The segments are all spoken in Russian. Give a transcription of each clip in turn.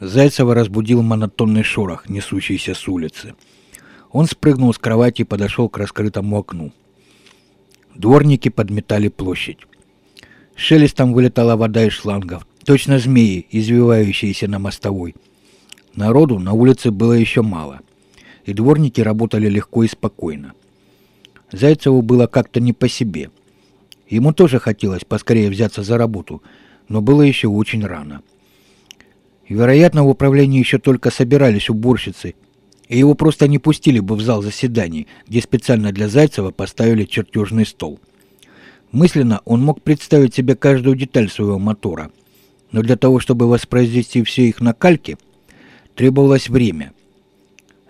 Зайцева разбудил монотонный шорох, несущийся с улицы. Он спрыгнул с кровати и подошел к раскрытому окну. Дворники подметали площадь. Шелестом вылетала вода из шлангов, точно змеи, извивающиеся на мостовой. Народу на улице было еще мало, и дворники работали легко и спокойно. Зайцеву было как-то не по себе. Ему тоже хотелось поскорее взяться за работу, но было еще очень рано. Вероятно, в управлении еще только собирались уборщицы, и его просто не пустили бы в зал заседаний, где специально для Зайцева поставили чертежный стол. Мысленно он мог представить себе каждую деталь своего мотора, но для того, чтобы воспроизвести все их на кальке, требовалось время.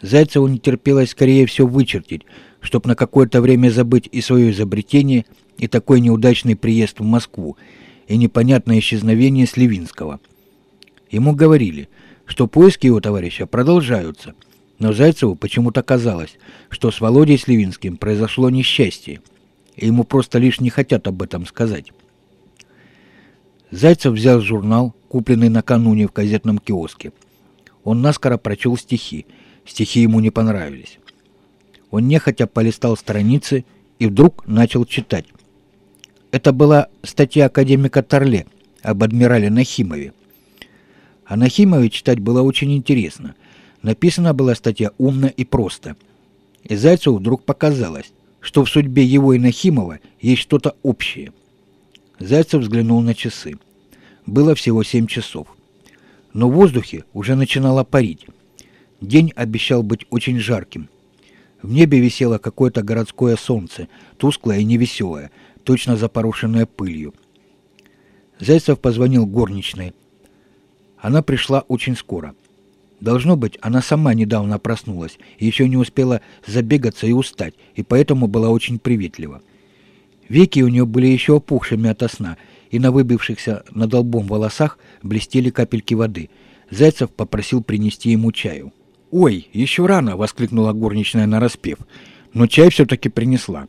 Зайцеву не терпелось скорее все вычертить, чтобы на какое-то время забыть и свое изобретение, и такой неудачный приезд в Москву, и непонятное исчезновение Сливинского – Ему говорили, что поиски его товарища продолжаются, но Зайцеву почему-то казалось, что с Володей Сливинским произошло несчастье, и ему просто лишь не хотят об этом сказать. Зайцев взял журнал, купленный накануне в газетном киоске. Он наскоро прочел стихи. Стихи ему не понравились. Он нехотя полистал страницы и вдруг начал читать. Это была статья академика Торле об адмирале Нахимове. А читать было очень интересно. Написана была статья умно и просто. И Зайцеву вдруг показалось, что в судьбе его и Нахимова есть что-то общее. Зайцев взглянул на часы. Было всего семь часов. Но в воздухе уже начинало парить. День обещал быть очень жарким. В небе висело какое-то городское солнце, тусклое и невеселое, точно запорошенное пылью. Зайцев позвонил горничной, она пришла очень скоро. Должно быть, она сама недавно проснулась и еще не успела забегаться и устать, и поэтому была очень приветлива. Веки у нее были еще опухшими ото сна, и на выбившихся над лбом волосах блестели капельки воды. Зайцев попросил принести ему чаю. «Ой, еще рано!» — воскликнула горничная нараспев. Но чай все-таки принесла.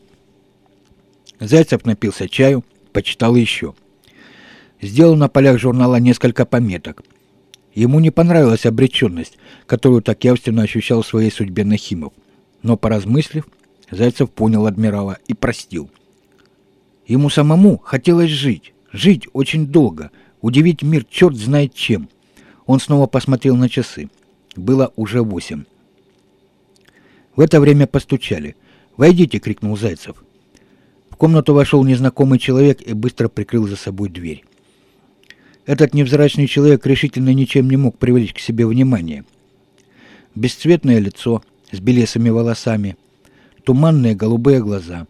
Зайцев напился чаю, почитал еще. Сделал на полях журнала несколько пометок — Ему не понравилась обреченность, которую так явственно ощущал в своей судьбе Нахимов. Но, поразмыслив, Зайцев понял адмирала и простил. Ему самому хотелось жить, жить очень долго, удивить мир черт знает чем. Он снова посмотрел на часы. Было уже восемь. В это время постучали. «Войдите!» — крикнул Зайцев. В комнату вошел незнакомый человек и быстро прикрыл за собой дверь. Этот невзрачный человек решительно ничем не мог привлечь к себе внимание. Бесцветное лицо с белесыми волосами, туманные голубые глаза,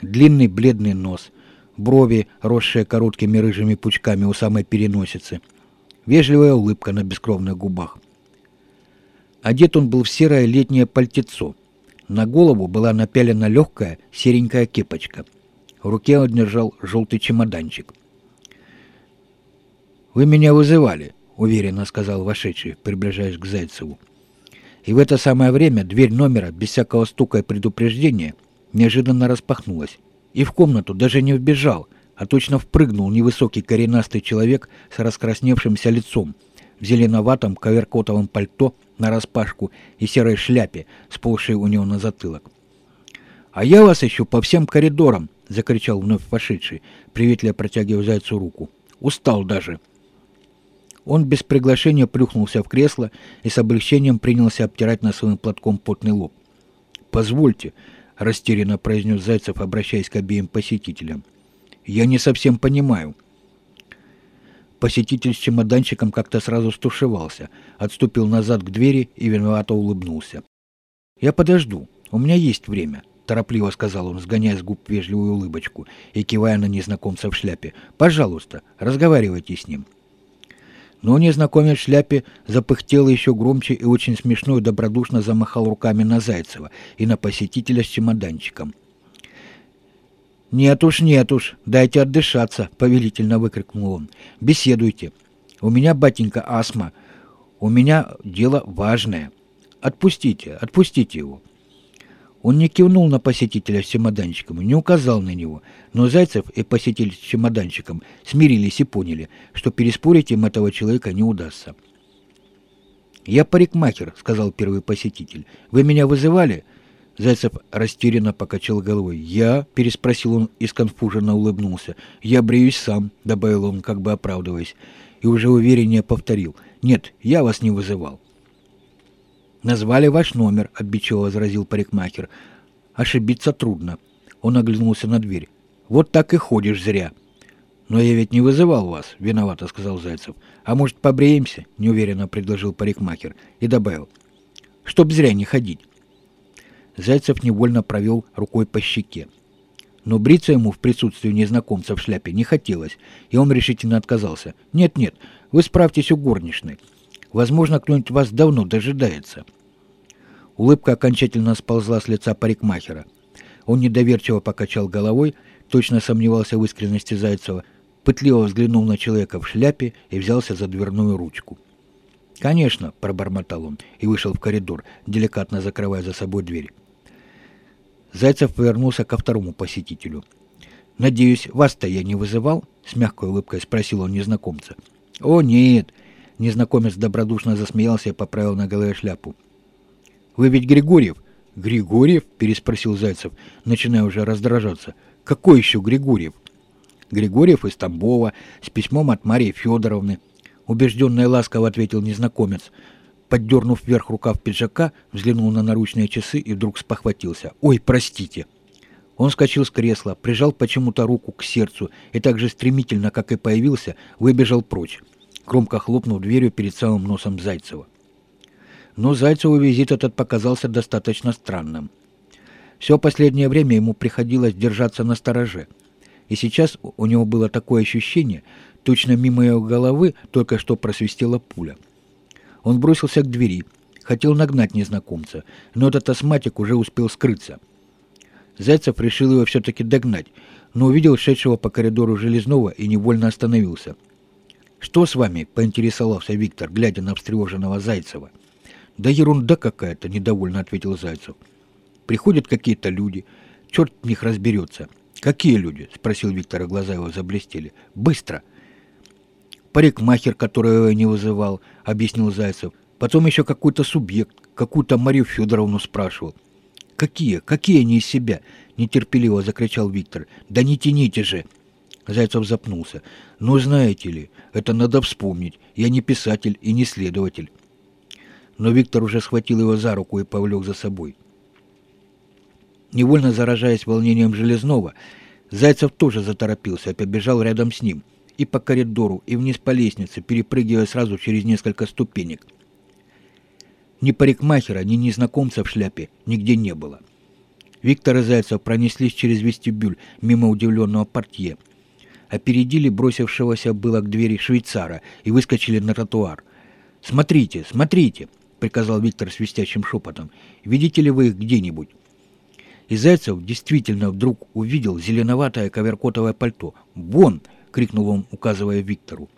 длинный бледный нос, брови, росшие короткими рыжими пучками у самой переносицы, вежливая улыбка на бескровных губах. Одет он был в серое летнее пальтецо. На голову была напялена легкая серенькая кепочка. В руке он держал желтый чемоданчик – «Вы меня вызывали», — уверенно сказал вошедший, приближаясь к Зайцеву. И в это самое время дверь номера, без всякого стука и предупреждения, неожиданно распахнулась. И в комнату даже не вбежал, а точно впрыгнул невысокий коренастый человек с раскрасневшимся лицом, в зеленоватом коверкотовом пальто нараспашку и серой шляпе, сползшей у него на затылок. «А я вас ищу по всем коридорам!» — закричал вновь вошедший, приветливо протягивая Зайцу руку. «Устал даже!» Он без приглашения плюхнулся в кресло и с облегчением принялся обтирать носовым платком потный лоб. «Позвольте», — растерянно произнес Зайцев, обращаясь к обеим посетителям. «Я не совсем понимаю». Посетитель с чемоданчиком как-то сразу стушевался, отступил назад к двери и виновато улыбнулся. «Я подожду, у меня есть время», — торопливо сказал он, сгоняя с губ вежливую улыбочку и кивая на незнакомца в шляпе. «Пожалуйста, разговаривайте с ним». Но незнакомец в шляпе запыхтел еще громче и очень смешно и добродушно замахал руками на Зайцева и на посетителя с чемоданчиком. «Нет уж, нет уж, дайте отдышаться», — повелительно выкрикнул он. «Беседуйте. У меня, батенька, астма. У меня дело важное. Отпустите, отпустите его». Он не кивнул на посетителя с чемоданчиком, не указал на него, но Зайцев и посетитель с чемоданчиком смирились и поняли, что переспорить им этого человека не удастся. «Я парикмахер», — сказал первый посетитель. «Вы меня вызывали?» Зайцев растерянно покачал головой. «Я?» — переспросил он и сконфуженно улыбнулся. «Я бреюсь сам», — добавил он, как бы оправдываясь, и уже увереннее повторил. «Нет, я вас не вызывал». «Назвали ваш номер», — обидчиво возразил парикмахер. «Ошибиться трудно». Он оглянулся на дверь. «Вот так и ходишь зря». «Но я ведь не вызывал вас», — виновато сказал Зайцев. «А может, побреемся?» — неуверенно предложил парикмахер и добавил. «Чтоб зря не ходить». Зайцев невольно провел рукой по щеке. Но бриться ему в присутствии незнакомца в шляпе не хотелось, и он решительно отказался. «Нет-нет, вы справьтесь у горничной. Возможно, кто-нибудь вас давно дожидается». Улыбка окончательно сползла с лица парикмахера. Он недоверчиво покачал головой, точно сомневался в искренности Зайцева, пытливо взглянул на человека в шляпе и взялся за дверную ручку. «Конечно», — пробормотал он и вышел в коридор, деликатно закрывая за собой дверь. Зайцев повернулся ко второму посетителю. «Надеюсь, вас-то я не вызывал?» — с мягкой улыбкой спросил он незнакомца. «О, нет!» — незнакомец добродушно засмеялся и поправил на голове шляпу. «Вы ведь Григорьев?» «Григорьев?» — переспросил Зайцев, начиная уже раздражаться. «Какой еще Григорьев?» «Григорьев из Тамбова, с письмом от Марии Федоровны», — убежденно и ласково ответил незнакомец. Поддернув вверх рукав пиджака, взглянул на наручные часы и вдруг спохватился. «Ой, простите!» Он скочил с кресла, прижал почему-то руку к сердцу и так же стремительно, как и появился, выбежал прочь, громко хлопнув дверью перед самым носом Зайцева но Зайцеву визит этот показался достаточно странным. Все последнее время ему приходилось держаться на стороже, и сейчас у него было такое ощущение, точно мимо его головы только что просвистела пуля. Он бросился к двери, хотел нагнать незнакомца, но этот астматик уже успел скрыться. Зайцев решил его все-таки догнать, но увидел шедшего по коридору Железного и невольно остановился. «Что с вами?» — поинтересовался Виктор, глядя на встревоженного Зайцева. — «Да ерунда какая-то», — недовольно ответил Зайцев. «Приходят какие-то люди. Черт в них разберется». «Какие люди?» — спросил Виктор, глаза его заблестели. «Быстро!» «Парикмахер, которого я не вызывал», — объяснил Зайцев. «Потом еще какой-то субъект, какую-то Марию Федоровну спрашивал». «Какие? Какие они из себя?» — нетерпеливо закричал Виктор. «Да не тяните же!» Зайцев запнулся. «Ну, знаете ли, это надо вспомнить. Я не писатель и не следователь» но Виктор уже схватил его за руку и повлек за собой. Невольно заражаясь волнением Железного, Зайцев тоже заторопился и побежал рядом с ним, и по коридору, и вниз по лестнице, перепрыгивая сразу через несколько ступенек. Ни парикмахера, ни незнакомца в шляпе нигде не было. Виктор и Зайцев пронеслись через вестибюль мимо удивленного портье, опередили бросившегося было к двери швейцара и выскочили на тротуар. «Смотрите, смотрите!» приказал Виктор свистящим шепотом. «Видите ли вы их где-нибудь?» И Зайцев действительно вдруг увидел зеленоватое коверкотовое пальто. «Вон!» — крикнул он, указывая Виктору.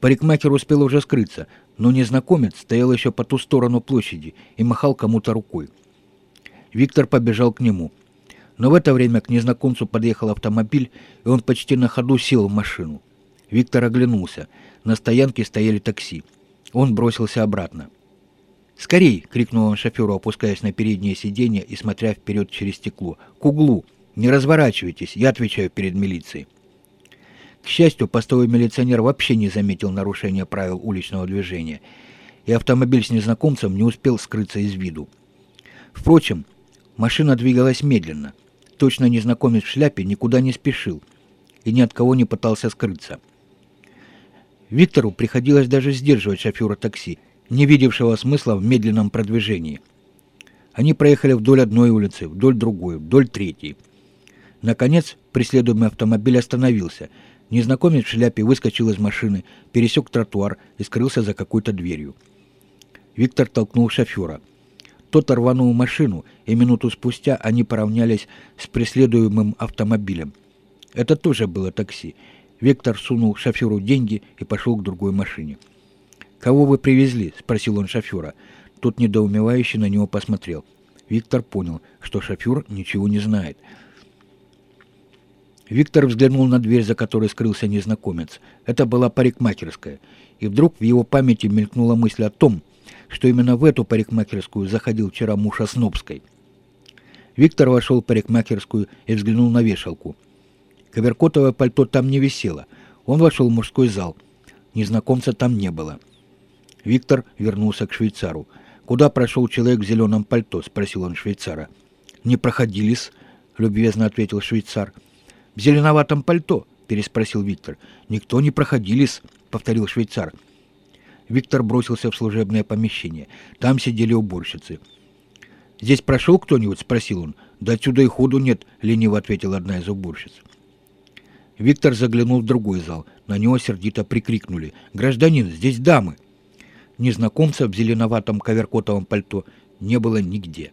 Парикмахер успел уже скрыться, но незнакомец стоял еще по ту сторону площади и махал кому-то рукой. Виктор побежал к нему. Но в это время к незнакомцу подъехал автомобиль, и он почти на ходу сел в машину. Виктор оглянулся. На стоянке стояли такси. Он бросился обратно. «Скорей!» — крикнул он шоферу, опускаясь на переднее сиденье и смотря вперед через стекло. «К углу! Не разворачивайтесь! Я отвечаю перед милицией!» К счастью, постовой милиционер вообще не заметил нарушения правил уличного движения, и автомобиль с незнакомцем не успел скрыться из виду. Впрочем, машина двигалась медленно. Точно незнакомец в шляпе никуда не спешил и ни от кого не пытался скрыться. Виктору приходилось даже сдерживать шофера такси, не видевшего смысла в медленном продвижении. Они проехали вдоль одной улицы, вдоль другой, вдоль третьей. Наконец, преследуемый автомобиль остановился. Незнакомец в шляпе выскочил из машины, пересек тротуар и скрылся за какой-то дверью. Виктор толкнул шофера. Тот рванул машину, и минуту спустя они поравнялись с преследуемым автомобилем. Это тоже было такси, Виктор сунул шоферу деньги и пошел к другой машине. «Кого вы привезли?» – спросил он шофера. Тот недоумевающе на него посмотрел. Виктор понял, что шофер ничего не знает. Виктор взглянул на дверь, за которой скрылся незнакомец. Это была парикмахерская. И вдруг в его памяти мелькнула мысль о том, что именно в эту парикмахерскую заходил вчера муж Оснобской. Виктор вошел в парикмахерскую и взглянул на вешалку. Коверкотовое пальто там не висело. Он вошел в мужской зал. Незнакомца там не было. Виктор вернулся к швейцару. «Куда прошел человек в зеленом пальто?» – спросил он швейцара. «Не проходились», – любезно ответил швейцар. «В зеленоватом пальто?» – переспросил Виктор. «Никто не проходились», – повторил швейцар. Виктор бросился в служебное помещение. Там сидели уборщицы. «Здесь прошел кто-нибудь?» – спросил он. «Да отсюда и ходу нет», – лениво ответила одна из уборщиц. Виктор заглянул в другой зал. На него сердито прикрикнули. «Гражданин, здесь дамы!» Незнакомца в зеленоватом коверкотовом пальто не было нигде.